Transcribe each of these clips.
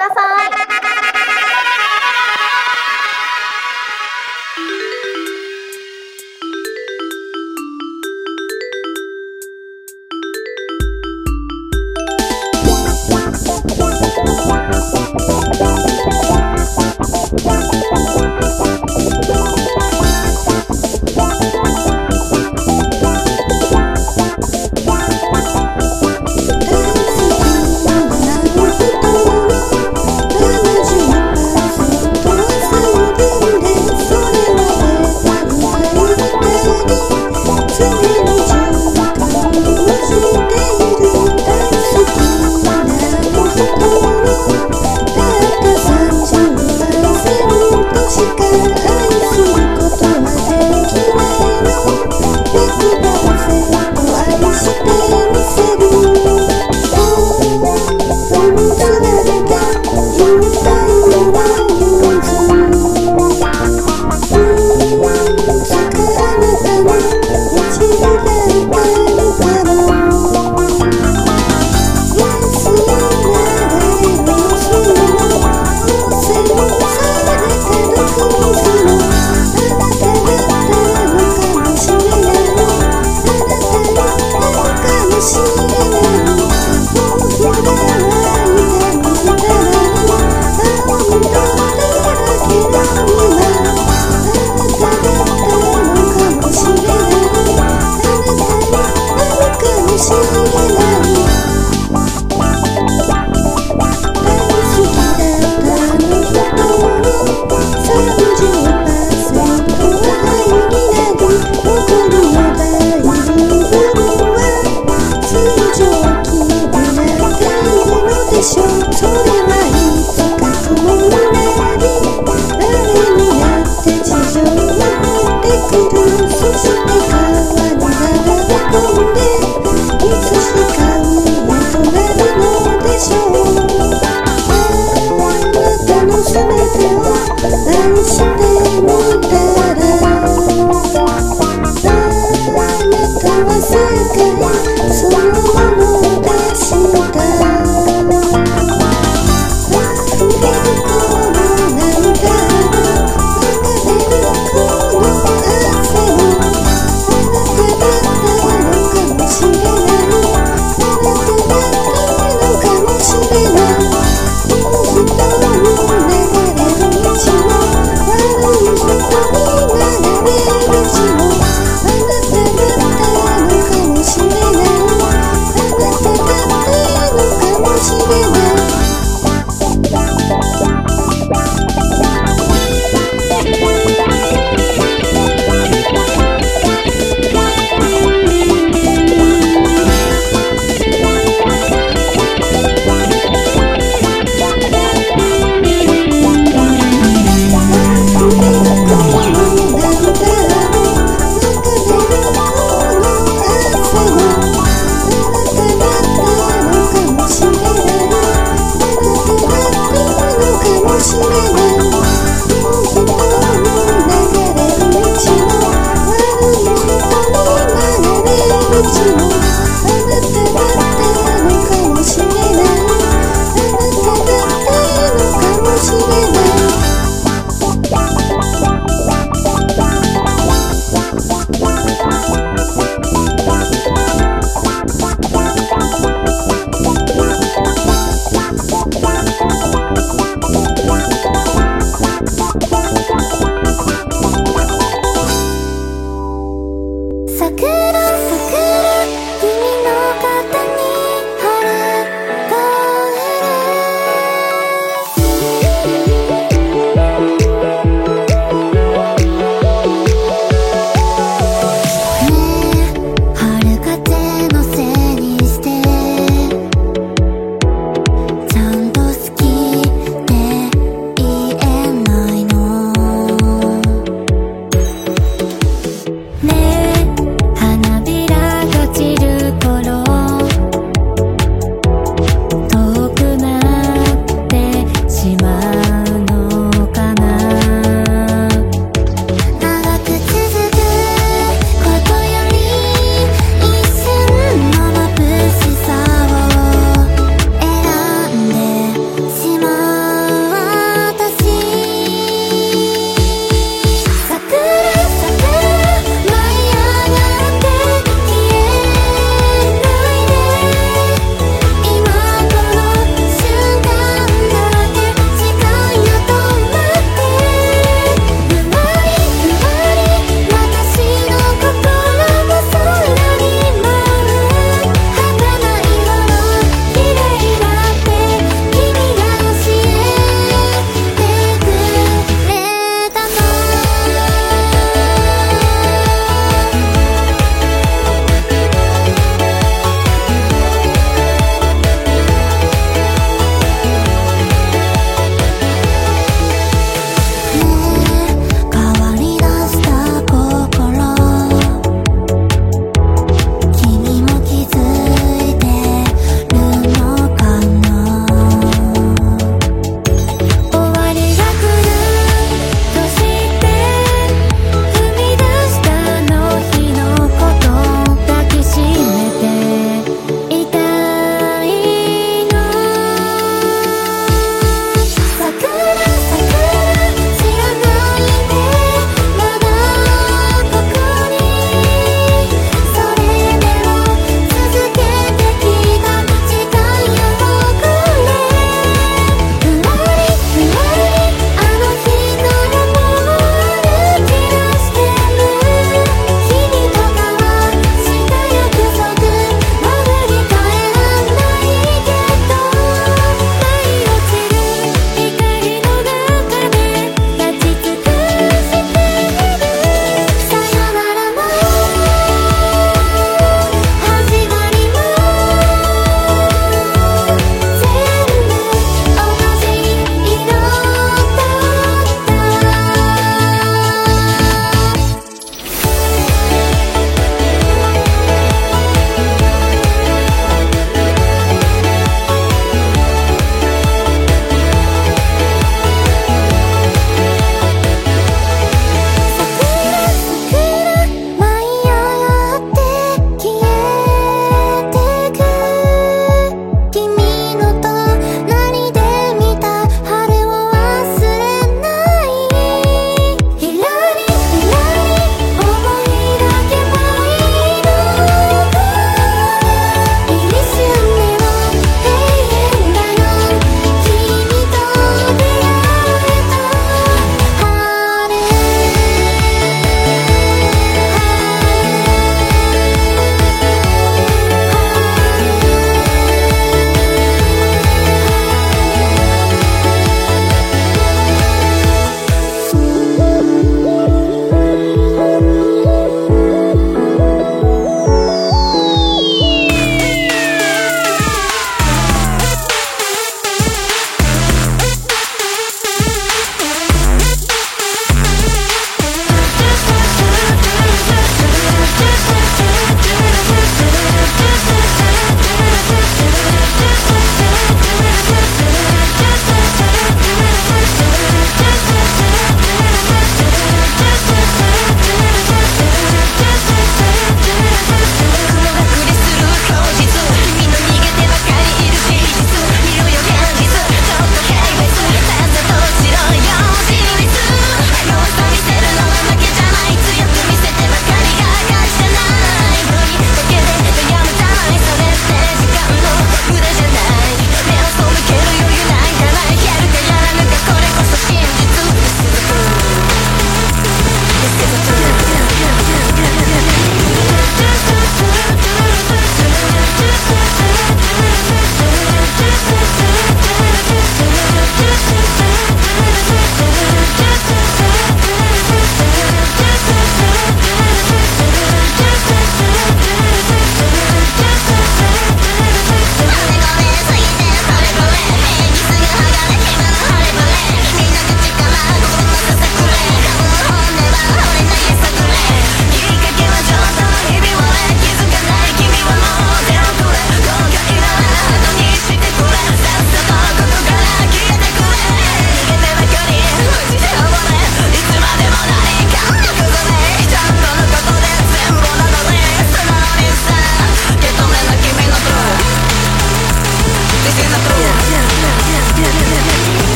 ださい。「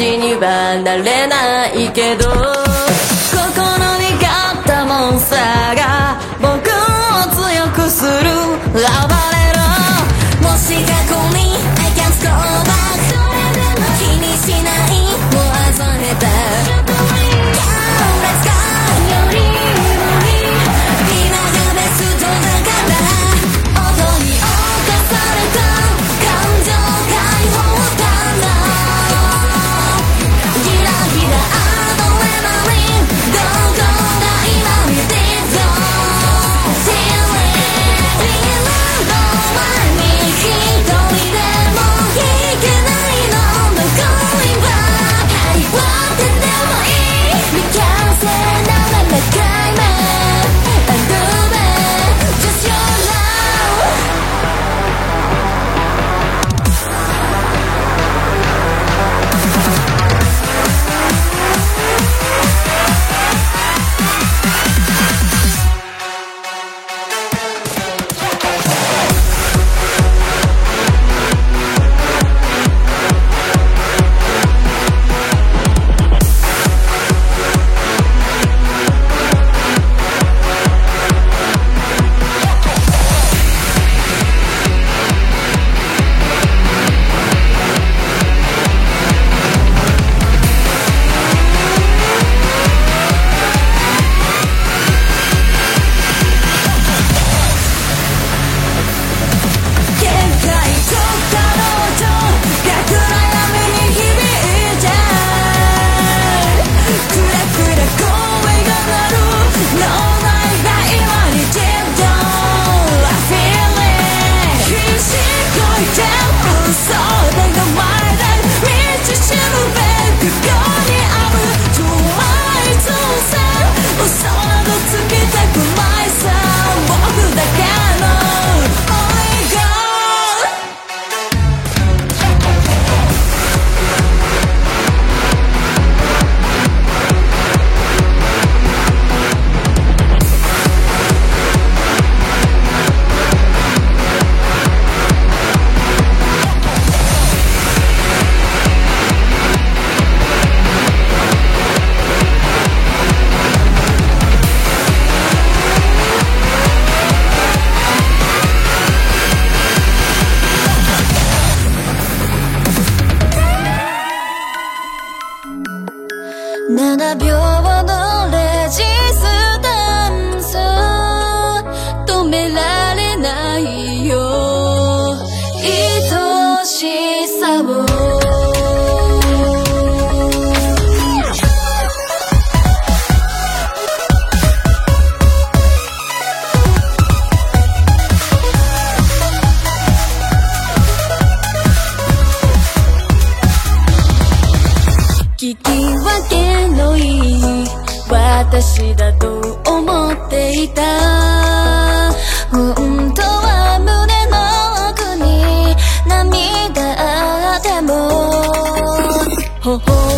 にはなれないけど oh.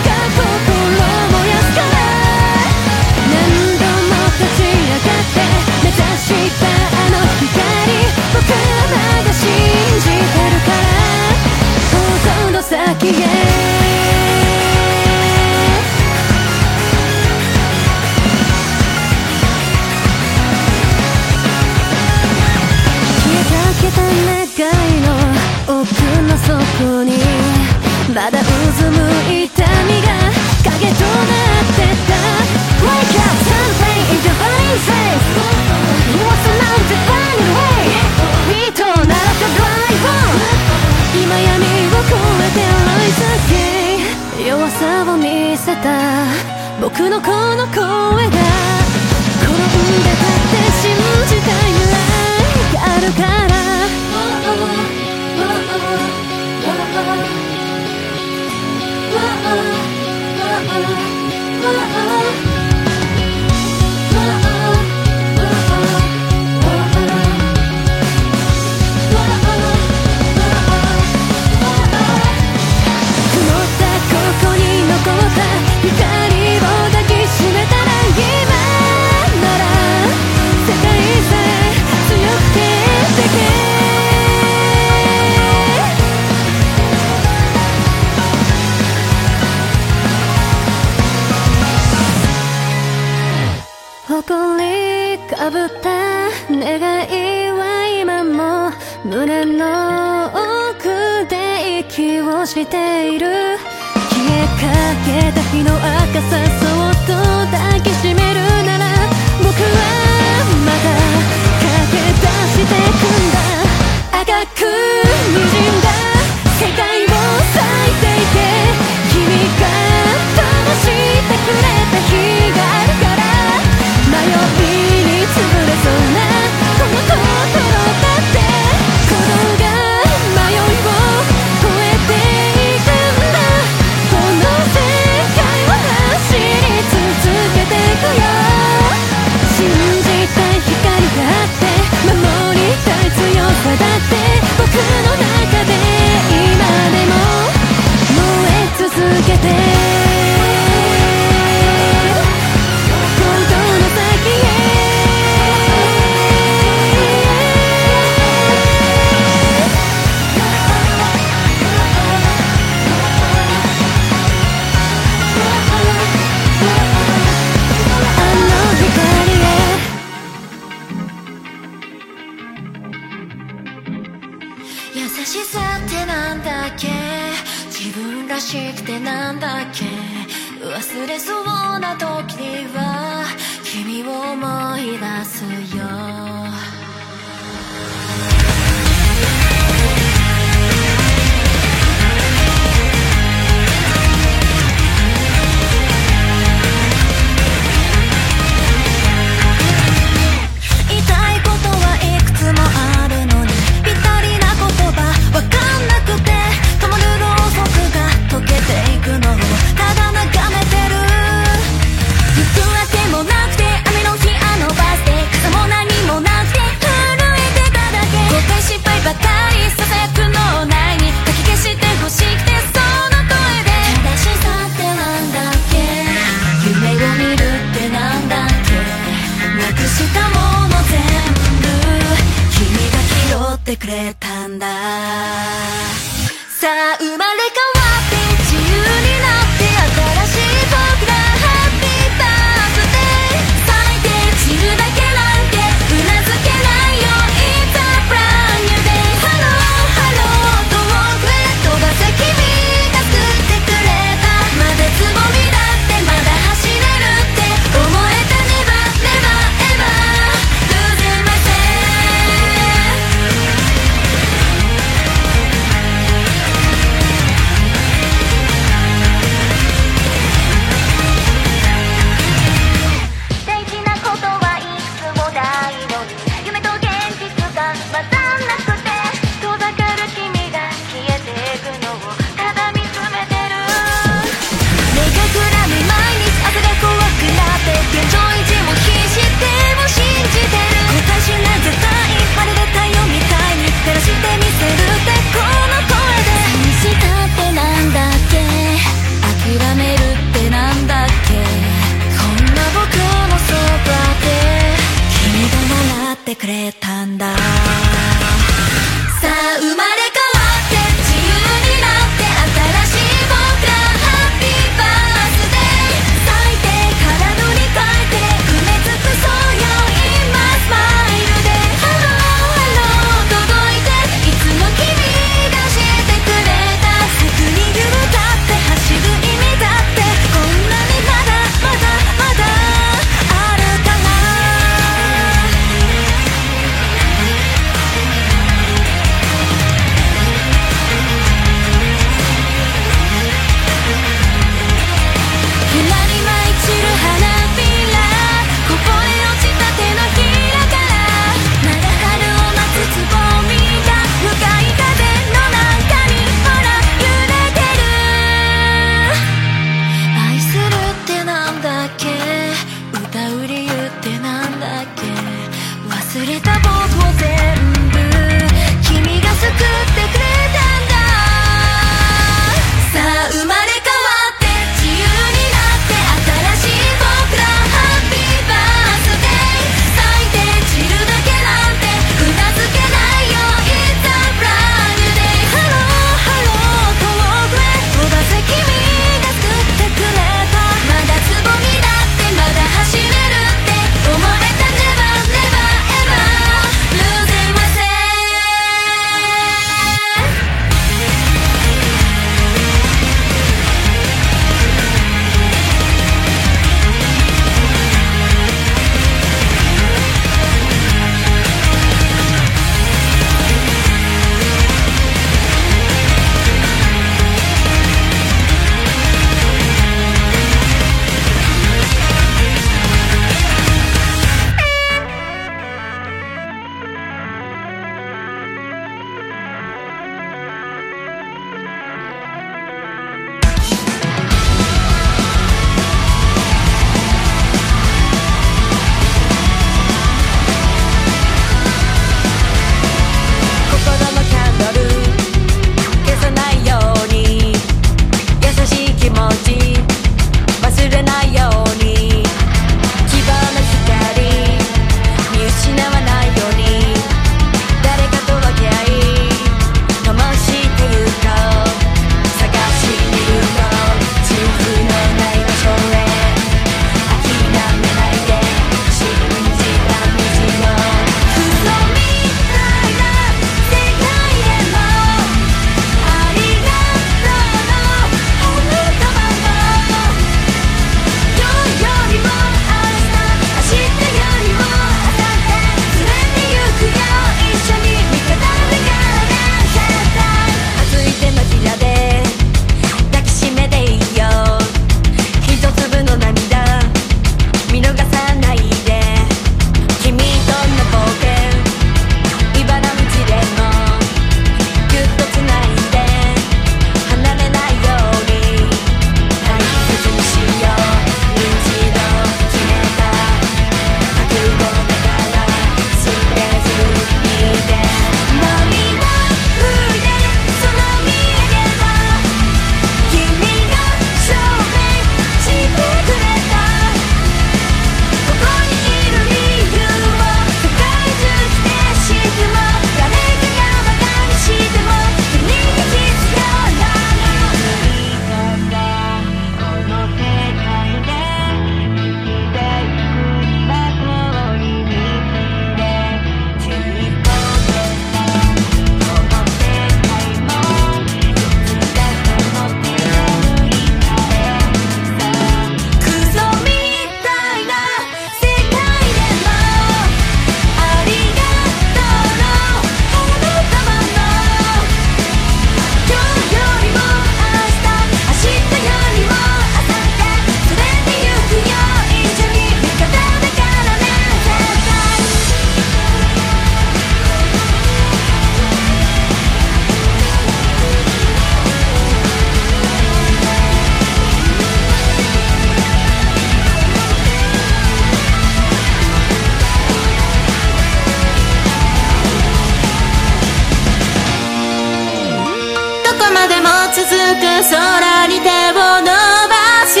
空に手を伸ばし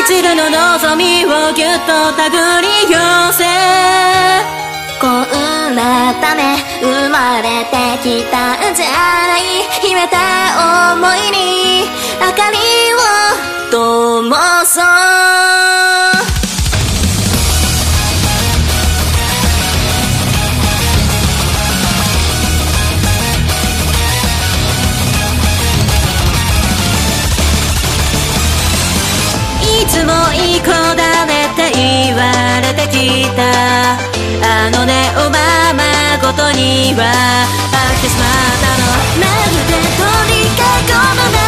一縷の望みをぎゅっと手繰り寄せ。こんなため生まれてきたんじゃない秘めた想いに明かりを灯そう。いつもいい子だねって言われてきた。あのねおままごとには飽きてしまったの。まるでにかごの中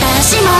私も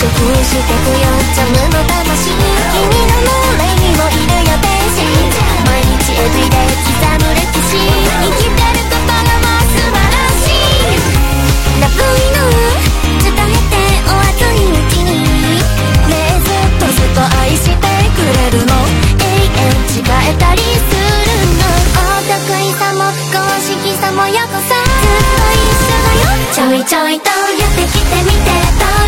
食してくよジャムの魂君の脳内にもいるよ天使毎日エビで刻む歴史生きてると葉は素晴らしいラブイヌ伝えてお熱いうちにねえずっとずっと愛してくれるの永遠違えたりするのお得意さも公式さもよ。こさずっと一緒だよちょいちょいとやってきてみてと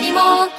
何も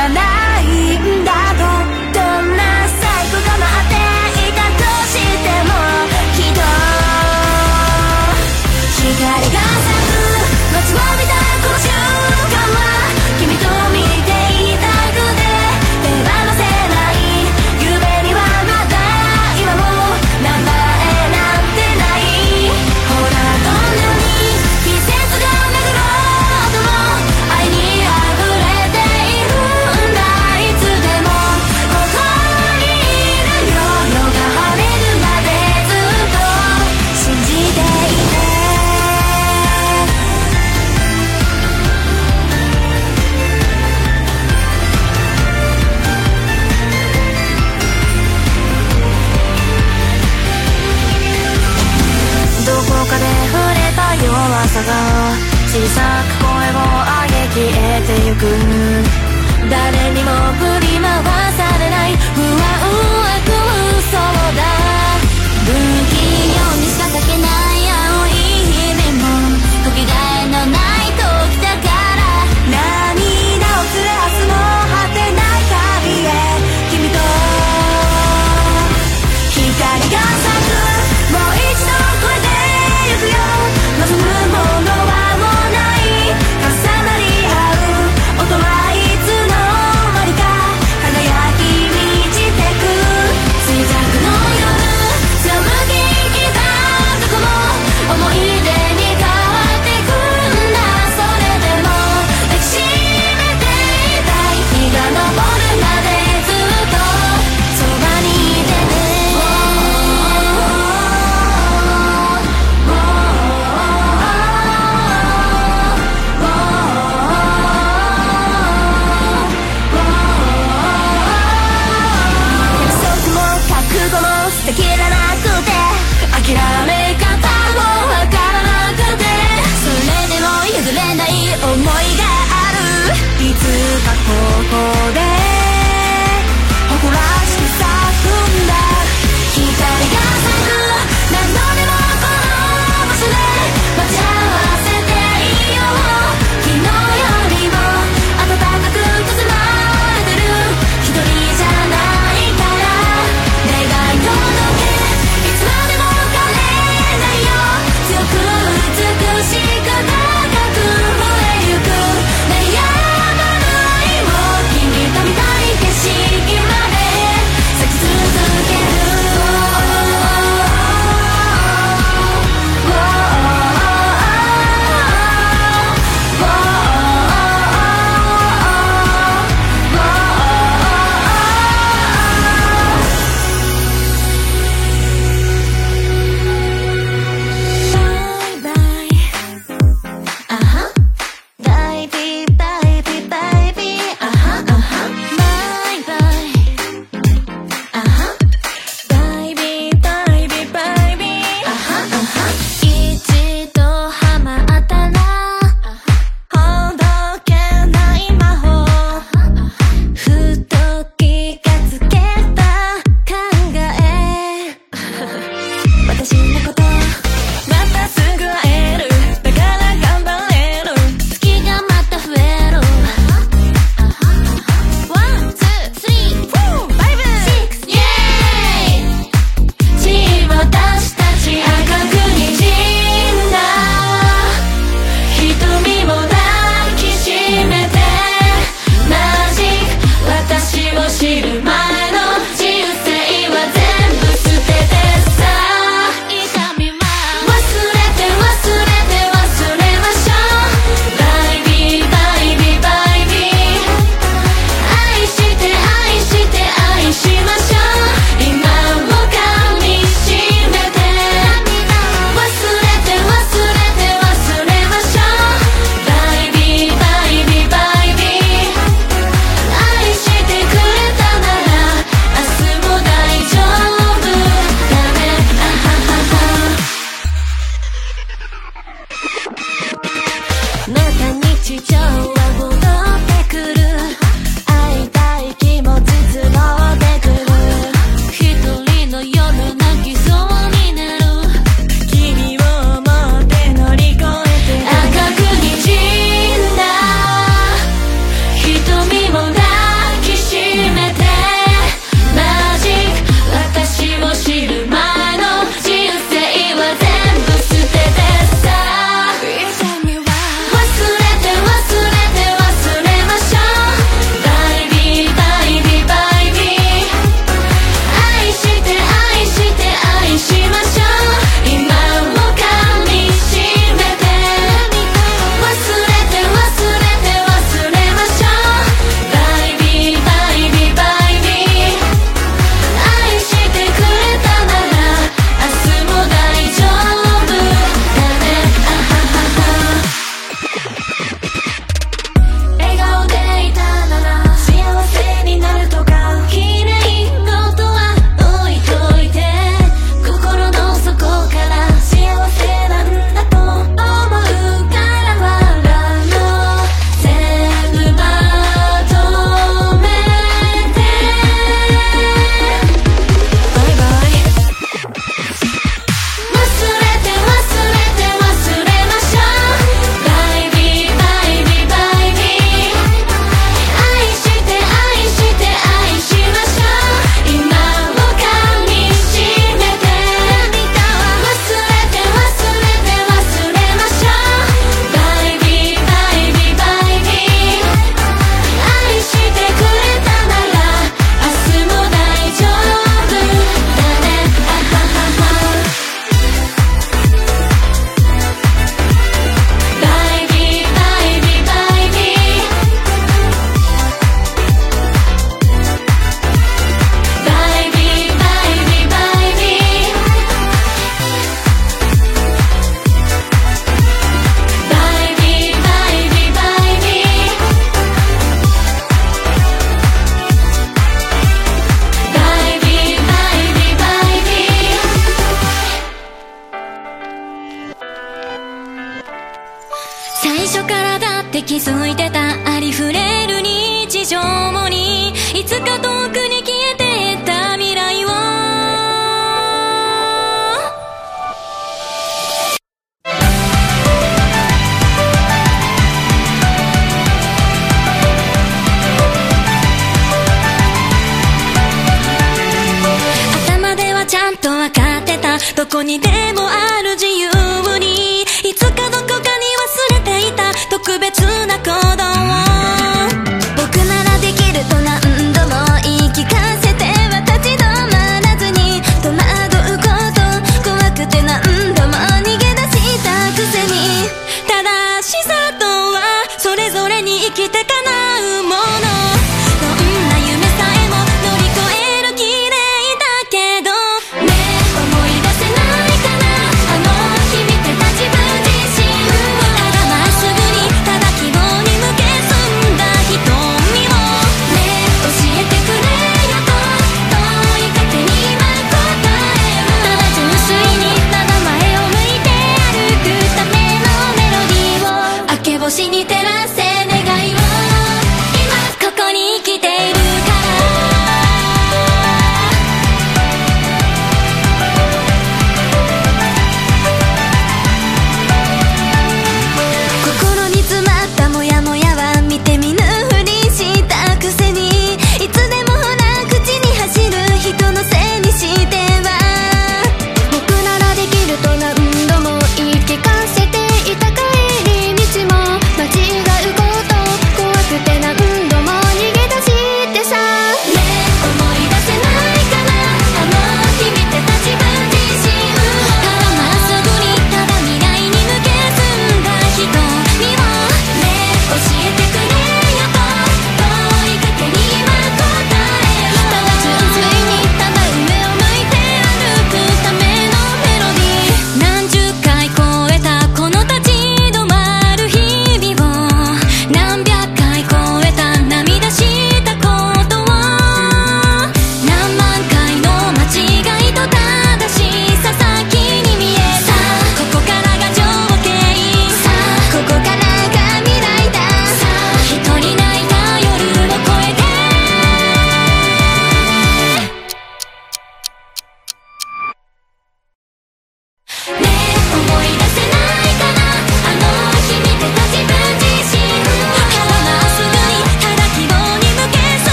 じゃないんだと小さく声を上げ消えてゆく。誰にも振り回されない不安は空想だ。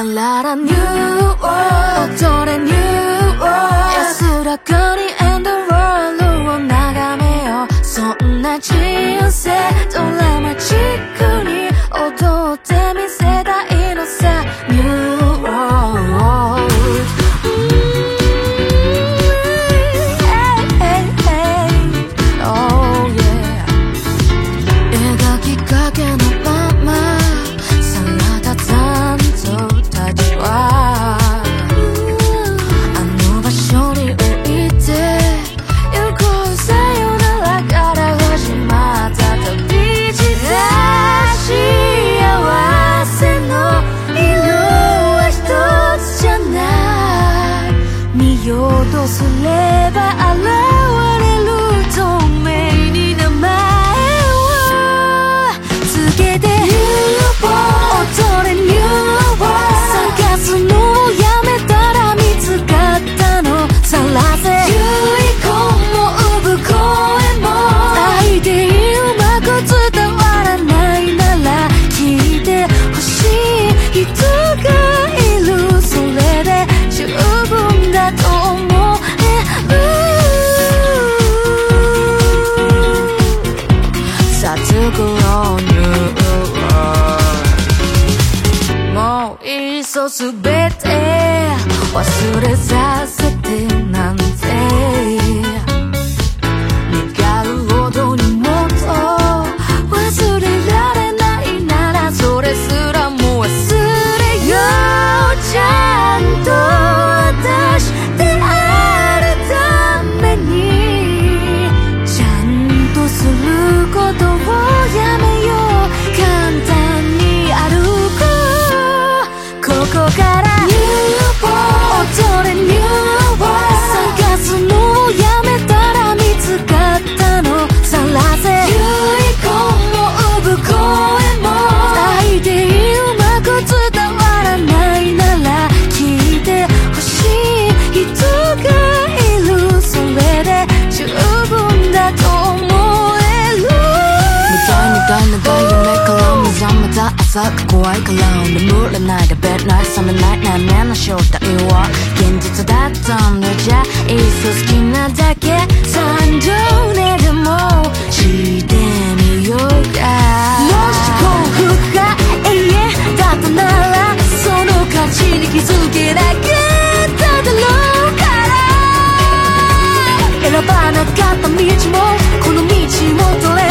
ラララニューワールドニューワー安らかにエンドロールを眺めようそんな人生どれもチックに朝怖いから眠れない。で Bad night 覚めないなめの正体は現実だったんだじゃいっそ好きなだけ三条年でもしてみようかもし幸福が永遠だったならその価値に気づけなかっただろうから選ばなかった道もこの道も取れ